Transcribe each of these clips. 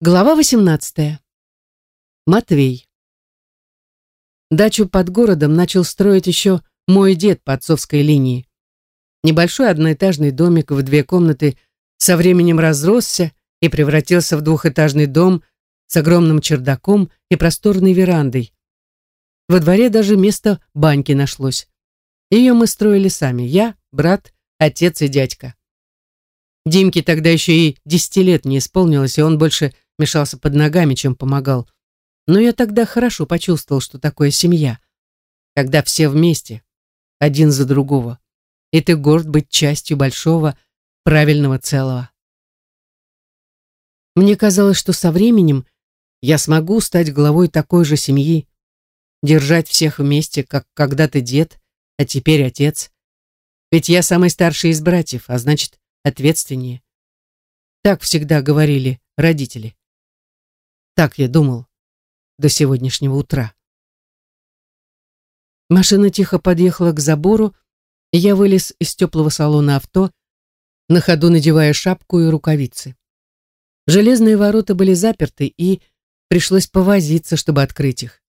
Глава 18. Матвей. Дачу под городом начал строить еще мой дед по отцовской линии. Небольшой одноэтажный домик в две комнаты со временем разросся и превратился в двухэтажный дом с огромным чердаком и просторной верандой. Во дворе даже место баньки нашлось. Ее мы строили сами, я, брат, отец и дядька. Димке тогда еще и десяти лет не исполнилось, и он больше мешался под ногами, чем помогал. Но я тогда хорошо почувствовал, что такое семья. Когда все вместе, один за другого. И ты горд быть частью большого, правильного целого. Мне казалось, что со временем я смогу стать главой такой же семьи, держать всех вместе, как когда-то дед, а теперь отец. Ведь я самый старший из братьев, а значит, ответственнее. Так всегда говорили родители. Так я думал до сегодняшнего утра. Машина тихо подъехала к забору, и я вылез из теплого салона авто, на ходу надевая шапку и рукавицы. Железные ворота были заперты, и пришлось повозиться, чтобы открыть их.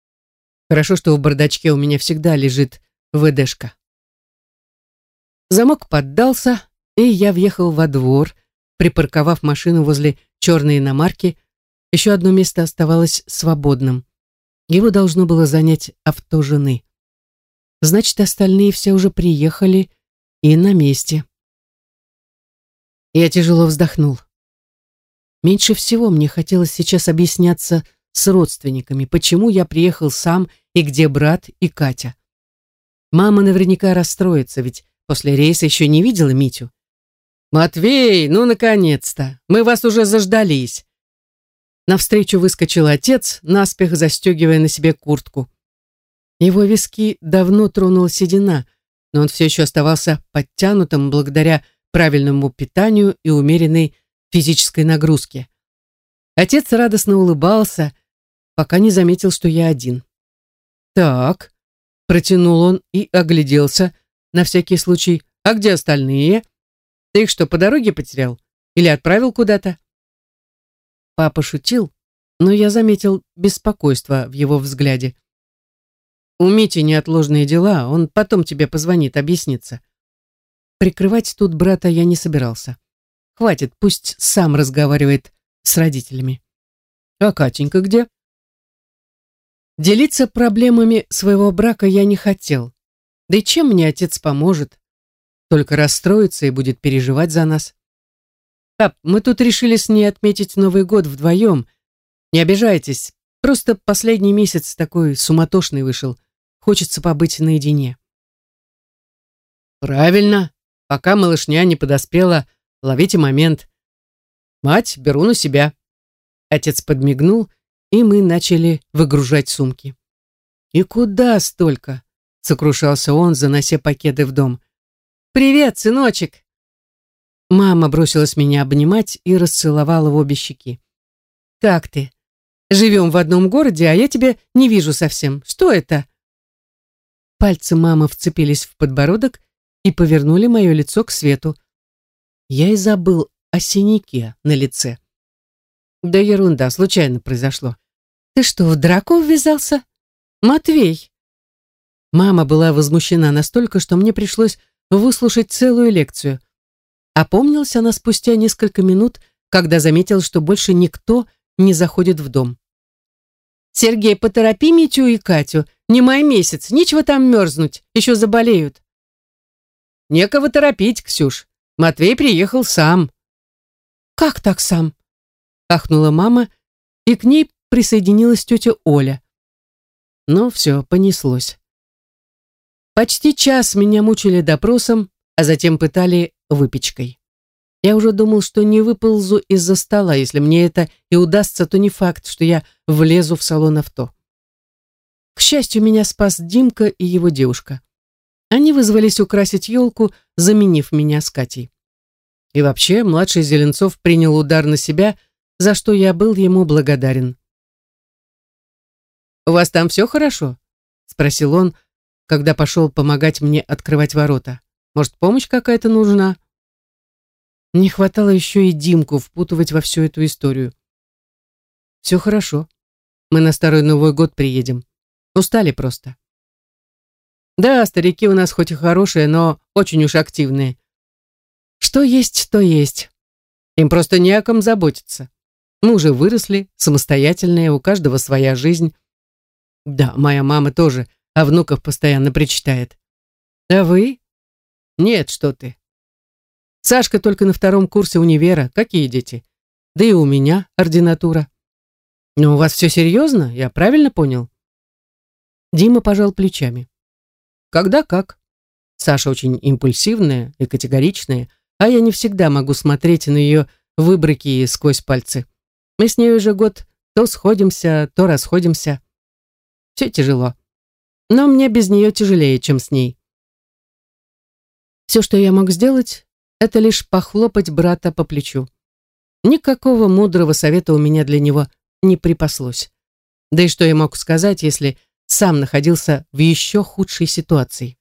Хорошо, что в бардачке у меня всегда лежит ВДшка. Замок поддался, и я въехал во двор, припарковав машину возле черной иномарки, еще одно место оставалось свободным. Его должно было занять авто жены. Значит, остальные все уже приехали и на месте. Я тяжело вздохнул. Меньше всего мне хотелось сейчас объясняться с родственниками, почему я приехал сам и где брат и Катя. Мама наверняка расстроится, ведь после рейса еще не видела Митю. «Матвей, ну, наконец-то! Мы вас уже заждались!» Навстречу выскочил отец, наспех застегивая на себе куртку. Его виски давно тронула седина, но он все еще оставался подтянутым благодаря правильному питанию и умеренной физической нагрузке. Отец радостно улыбался, пока не заметил, что я один. «Так», — протянул он и огляделся, на всякий случай, «а где остальные? Ты их что, по дороге потерял? Или отправил куда-то?» Папа шутил, но я заметил беспокойство в его взгляде. «У Мити неотложные дела, он потом тебе позвонит, объяснится». Прикрывать тут брата я не собирался. Хватит, пусть сам разговаривает с родителями. «А Катенька где?» Делиться проблемами своего брака я не хотел. Да и чем мне отец поможет? Только расстроится и будет переживать за нас. Пап, мы тут решили с ней отметить Новый год вдвоем. Не обижайтесь, просто последний месяц такой суматошный вышел. Хочется побыть наедине. Правильно. Пока малышня не подоспела, ловите момент. Мать, беру на себя. Отец подмигнул, и мы начали выгружать сумки. «И куда столько?» — сокрушался он, занося пакеты в дом. «Привет, сыночек!» Мама бросилась меня обнимать и расцеловала в обе щеки. «Как ты? Живем в одном городе, а я тебя не вижу совсем. Что это?» Пальцы мамы вцепились в подбородок и повернули мое лицо к свету. Я и забыл о синяке на лице. Да ерунда, случайно произошло. «Ты что, в драку ввязался? Матвей!» Мама была возмущена настолько, что мне пришлось выслушать целую лекцию. Опомнился она спустя несколько минут, когда заметил, что больше никто не заходит в дом. «Сергей, поторопи Митю и Катю. Не май месяц, нечего там мерзнуть, еще заболеют». «Некого торопить, Ксюш. Матвей приехал сам». «Как так сам?» ахнула мама, и к ней присоединилась тетя Оля. Ну все, понеслось. Почти час меня мучили допросом, а затем пытали выпечкой. Я уже думал, что не выползу из-за стола. Если мне это и удастся, то не факт, что я влезу в салон авто. К счастью, меня спас Димка и его девушка. Они вызвались украсить елку, заменив меня с Катей. И вообще, младший Зеленцов принял удар на себя, за что я был ему благодарен. «У вас там все хорошо?» — спросил он, когда пошел помогать мне открывать ворота. «Может, помощь какая-то нужна?» Не хватало еще и Димку впутывать во всю эту историю. Все хорошо. Мы на Старый Новый год приедем. Устали просто. Да, старики у нас хоть и хорошие, но очень уж активные. Что есть, то есть. Им просто не о ком заботиться. Мы уже выросли, самостоятельные, у каждого своя жизнь. Да, моя мама тоже о внуках постоянно причитает. А вы? Нет, что ты. Сашка только на втором курсе универа. Какие дети? Да и у меня ординатура. Но у вас все серьезно? Я правильно понял? Дима пожал плечами. Когда как. Саша очень импульсивная и категоричная, а я не всегда могу смотреть на ее выбрыки сквозь пальцы. Мы с ней уже год то сходимся, то расходимся. Все тяжело. Но мне без нее тяжелее, чем с ней. Все, что я мог сделать, это лишь похлопать брата по плечу. Никакого мудрого совета у меня для него не припаслось. Да и что я мог сказать, если сам находился в еще худшей ситуации?